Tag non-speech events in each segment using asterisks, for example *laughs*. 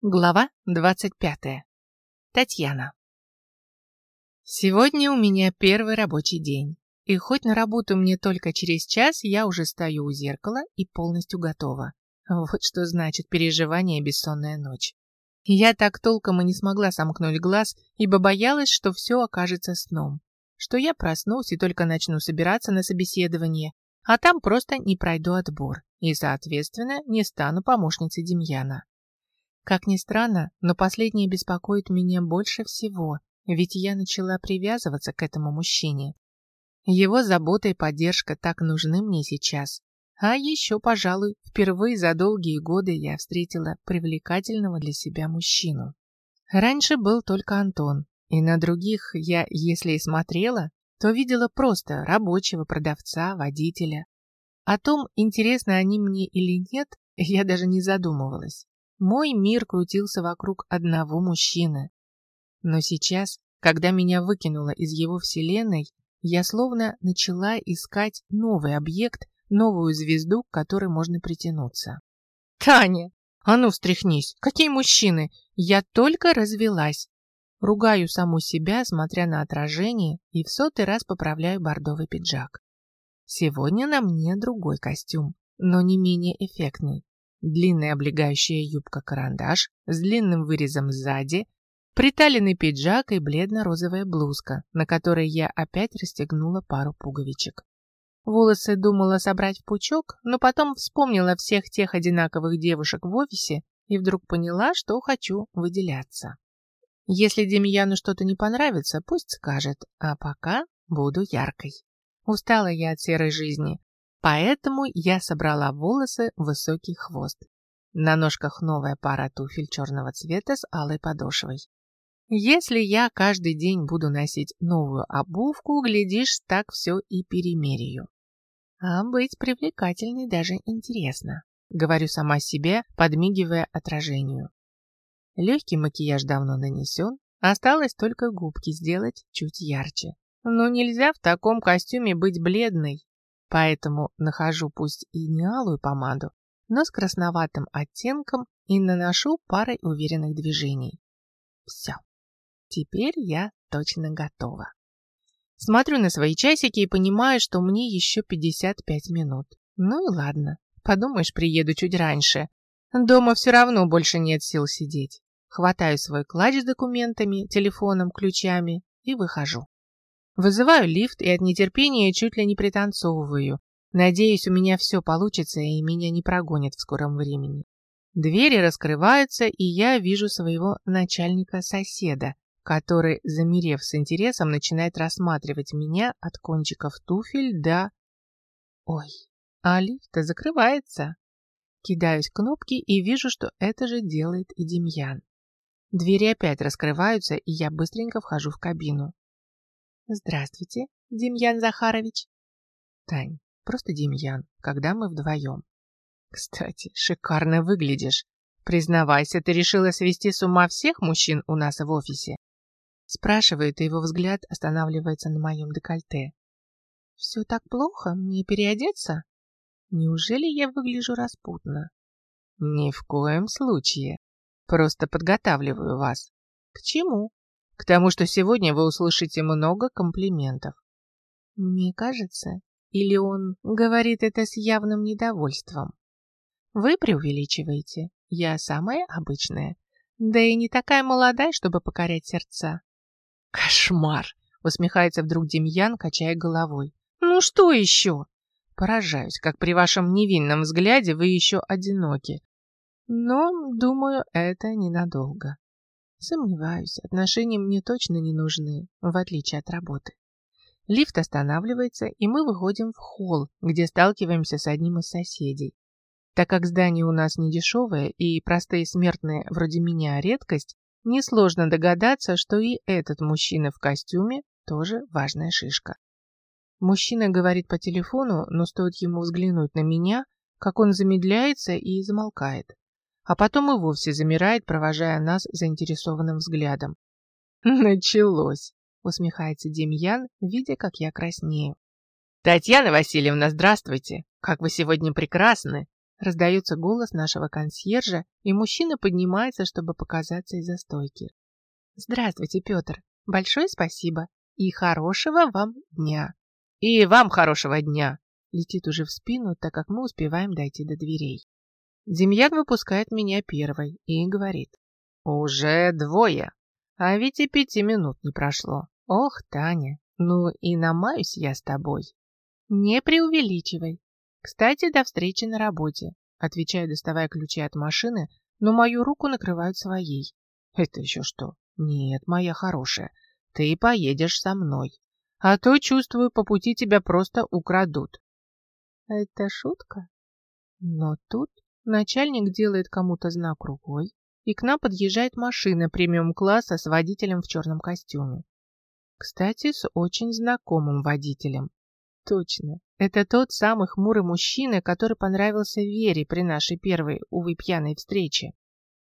Глава 25. Татьяна. Сегодня у меня первый рабочий день. И хоть на работу мне только через час, я уже стою у зеркала и полностью готова. Вот что значит переживание бессонная ночь. Я так толком и не смогла сомкнуть глаз, ибо боялась, что все окажется сном. Что я проснусь и только начну собираться на собеседование, а там просто не пройду отбор и, соответственно, не стану помощницей Демьяна. Как ни странно, но последнее беспокоит меня больше всего, ведь я начала привязываться к этому мужчине. Его забота и поддержка так нужны мне сейчас. А еще, пожалуй, впервые за долгие годы я встретила привлекательного для себя мужчину. Раньше был только Антон, и на других я, если и смотрела, то видела просто рабочего, продавца, водителя. О том, интересны они мне или нет, я даже не задумывалась. Мой мир крутился вокруг одного мужчины. Но сейчас, когда меня выкинуло из его вселенной, я словно начала искать новый объект, новую звезду, к которой можно притянуться. «Таня, а ну встряхнись! Какие мужчины? Я только развелась!» Ругаю саму себя, смотря на отражение, и в сотый раз поправляю бордовый пиджак. Сегодня на мне другой костюм, но не менее эффектный длинная облегающая юбка-карандаш с длинным вырезом сзади, приталенный пиджак и бледно-розовая блузка, на которой я опять расстегнула пару пуговичек. Волосы думала собрать в пучок, но потом вспомнила всех тех одинаковых девушек в офисе и вдруг поняла, что хочу выделяться. Если Демьяну что-то не понравится, пусть скажет, а пока буду яркой. Устала я от серой жизни, Поэтому я собрала волосы в высокий хвост. На ножках новая пара туфель черного цвета с алой подошвой. Если я каждый день буду носить новую обувку, глядишь, так все и перемеряю. А быть привлекательной даже интересно, говорю сама себе, подмигивая отражению. Легкий макияж давно нанесен, осталось только губки сделать чуть ярче. Но нельзя в таком костюме быть бледной, Поэтому нахожу пусть и не алую помаду, но с красноватым оттенком и наношу парой уверенных движений. Все. Теперь я точно готова. Смотрю на свои часики и понимаю, что мне еще 55 минут. Ну и ладно. Подумаешь, приеду чуть раньше. Дома все равно больше нет сил сидеть. Хватаю свой клатч с документами, телефоном, ключами и выхожу. Вызываю лифт и от нетерпения чуть ли не пританцовываю. Надеюсь, у меня все получится и меня не прогонят в скором времени. Двери раскрываются, и я вижу своего начальника-соседа, который, замерев с интересом, начинает рассматривать меня от кончиков туфель до... Ой, а лифт закрывается. Кидаюсь кнопки и вижу, что это же делает и Демьян. Двери опять раскрываются, и я быстренько вхожу в кабину. Здравствуйте, Демьян Захарович. Тань, просто Демьян, когда мы вдвоем. Кстати, шикарно выглядишь. Признавайся, ты решила свести с ума всех мужчин у нас в офисе? Спрашивает, и его взгляд останавливается на моем декольте. Все так плохо? Мне переодеться? Неужели я выгляжу распутно? Ни в коем случае. Просто подготавливаю вас. К чему? К тому, что сегодня вы услышите много комплиментов. Мне кажется, или он говорит это с явным недовольством. Вы преувеличиваете. Я самая обычная. Да и не такая молодая, чтобы покорять сердца. Кошмар! Усмехается вдруг Демьян, качая головой. Ну что еще? Поражаюсь, как при вашем невинном взгляде вы еще одиноки. Но, думаю, это ненадолго. Сомневаюсь, отношения мне точно не нужны, в отличие от работы. Лифт останавливается, и мы выходим в холл, где сталкиваемся с одним из соседей. Так как здание у нас не дешевое и простые смертные вроде меня редкость, несложно догадаться, что и этот мужчина в костюме тоже важная шишка. Мужчина говорит по телефону, но стоит ему взглянуть на меня, как он замедляется и замолкает а потом и вовсе замирает, провожая нас заинтересованным взглядом. *laughs* «Началось!» — усмехается Демьян, видя, как я краснею. «Татьяна Васильевна, здравствуйте! Как вы сегодня прекрасны! Раздается голос нашего консьержа, и мужчина поднимается, чтобы показаться из-за стойки. Здравствуйте, Петр. Большое спасибо. И хорошего вам дня. И вам хорошего дня. Летит уже в спину, так как мы успеваем дойти до дверей. Демьян выпускает меня первой и говорит. Уже двое. А ведь и пяти минут не прошло. Ох, Таня, ну и намаюсь я с тобой. Не преувеличивай. Кстати, до встречи на работе. Отвечаю, доставая ключи от машины, но мою руку накрывают своей. Это еще что? Нет, моя хорошая, ты поедешь со мной. А то, чувствую, по пути тебя просто украдут. Это шутка? Но тут начальник делает кому-то знак рукой, и к нам подъезжает машина премиум-класса с водителем в черном костюме. Кстати, с очень знакомым водителем. Точно, это тот самый хмурый мужчина, который понравился Вере при нашей первой, увы, пьяной встрече.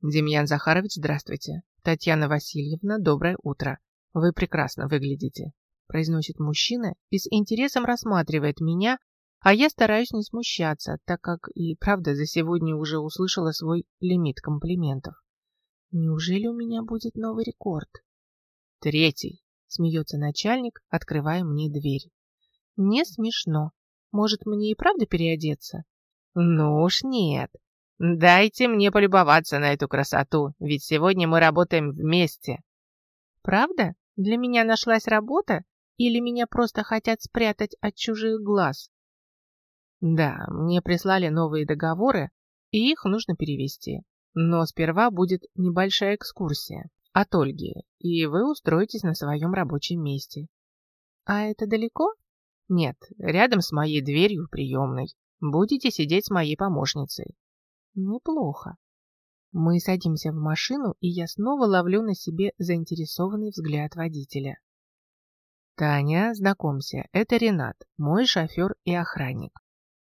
Демьян Захарович, здравствуйте. Татьяна Васильевна, доброе утро. Вы прекрасно выглядите, произносит мужчина и с интересом рассматривает меня, а я стараюсь не смущаться, так как и правда за сегодня уже услышала свой лимит комплиментов. Неужели у меня будет новый рекорд? Третий, смеется начальник, открывая мне дверь. Не смешно. Может, мне и правда переодеться? Ну уж нет. Дайте мне полюбоваться на эту красоту, ведь сегодня мы работаем вместе. Правда? Для меня нашлась работа? Или меня просто хотят спрятать от чужих глаз? Да, мне прислали новые договоры, и их нужно перевести. Но сперва будет небольшая экскурсия от Ольги, и вы устроитесь на своем рабочем месте. А это далеко? Нет, рядом с моей дверью приемной. Будете сидеть с моей помощницей. Неплохо. Мы садимся в машину, и я снова ловлю на себе заинтересованный взгляд водителя. Таня, знакомься, это Ренат, мой шофер и охранник.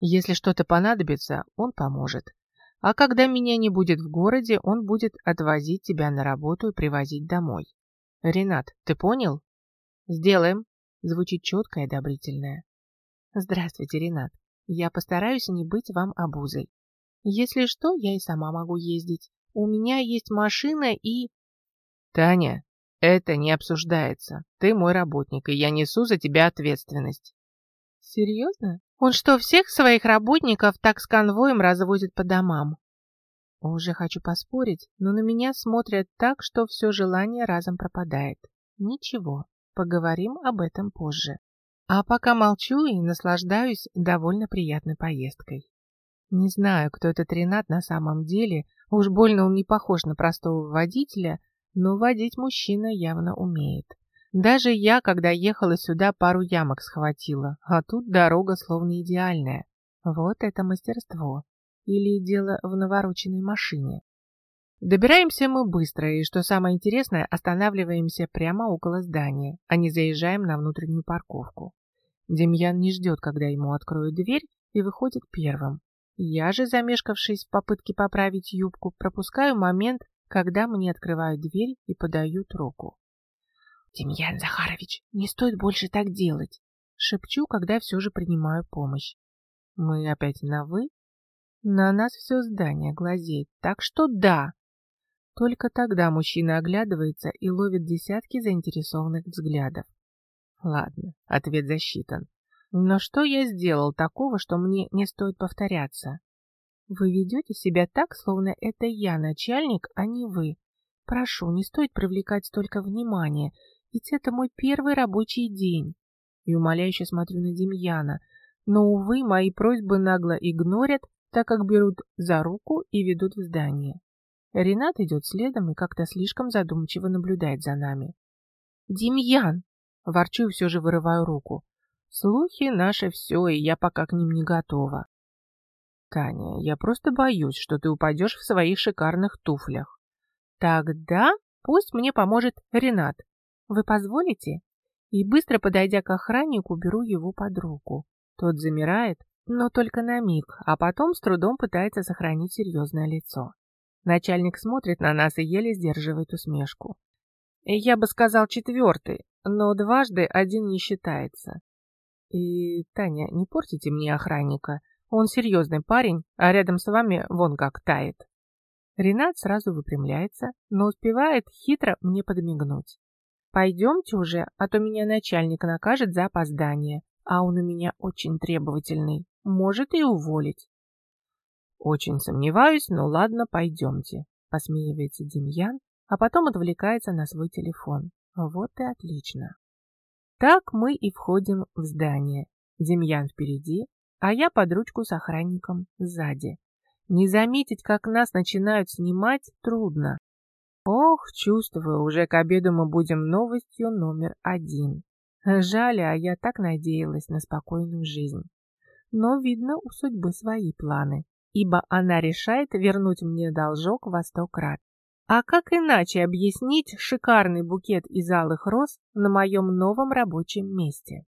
Если что-то понадобится, он поможет. А когда меня не будет в городе, он будет отвозить тебя на работу и привозить домой. Ренат, ты понял? Сделаем, Звучит четко и одобрительное. Здравствуйте, Ренат. Я постараюсь не быть вам обузой. Если что, я и сама могу ездить. У меня есть машина и... Таня, это не обсуждается. Ты мой работник, и я несу за тебя ответственность. Серьезно? Он что, всех своих работников так с конвоем развозит по домам? Уже хочу поспорить, но на меня смотрят так, что все желание разом пропадает. Ничего, Поговорим об этом позже. А пока молчу и наслаждаюсь довольно приятной поездкой. Не знаю, кто этот Ренат на самом деле, уж больно он не похож на простого водителя, но водить мужчина явно умеет. Даже я, когда ехала сюда, пару ямок схватила, а тут дорога словно идеальная. Вот это мастерство. Или дело в навороченной машине. Добираемся мы быстро, и, что самое интересное, останавливаемся прямо около здания, а не заезжаем на внутреннюю парковку. Демьян не ждет, когда ему откроют дверь, и выходит первым. Я же, замешкавшись в попытке поправить юбку, пропускаю момент, когда мне открывают дверь и подают руку. «Демьян Захарович, не стоит больше так делать!» Шепчу, когда все же принимаю помощь. «Мы опять на «вы»?» На нас все здание глазеет, так что да, только тогда мужчина оглядывается и ловит десятки заинтересованных взглядов. Ладно, ответ засчитан. Но что я сделал такого, что мне не стоит повторяться? Вы ведете себя так, словно это я начальник, а не вы. Прошу, не стоит привлекать столько внимания, ведь это мой первый рабочий день. И умоляюще смотрю на Демьяна, но, увы, мои просьбы нагло игнорят, так как берут за руку и ведут в здание. Ренат идет следом и как-то слишком задумчиво наблюдает за нами. «Демьян!» — ворчу и все же вырываю руку. «Слухи — наше все, и я пока к ним не готова». «Таня, я просто боюсь, что ты упадешь в своих шикарных туфлях». «Тогда пусть мне поможет Ренат. Вы позволите?» И быстро подойдя к охраннику, беру его под руку. Тот замирает, но только на миг, а потом с трудом пытается сохранить серьезное лицо. Начальник смотрит на нас и еле сдерживает усмешку. Я бы сказал четвертый, но дважды один не считается. И, Таня, не портите мне охранника. Он серьезный парень, а рядом с вами вон как тает. Ренат сразу выпрямляется, но успевает хитро мне подмигнуть. Пойдемте уже, а то меня начальник накажет за опоздание, а он у меня очень требовательный, может и уволить. Очень сомневаюсь, но ладно, пойдемте, посмеивается Демьян, а потом отвлекается на свой телефон. Вот и отлично. Так мы и входим в здание. Демьян впереди, а я под ручку с охранником сзади. Не заметить, как нас начинают снимать, трудно. Ох, чувствую, уже к обеду мы будем новостью номер один. Жаль, а я так надеялась на спокойную жизнь. Но, видно, у судьбы свои планы, ибо она решает вернуть мне должок во сто крат. А как иначе объяснить шикарный букет из алых роз на моем новом рабочем месте?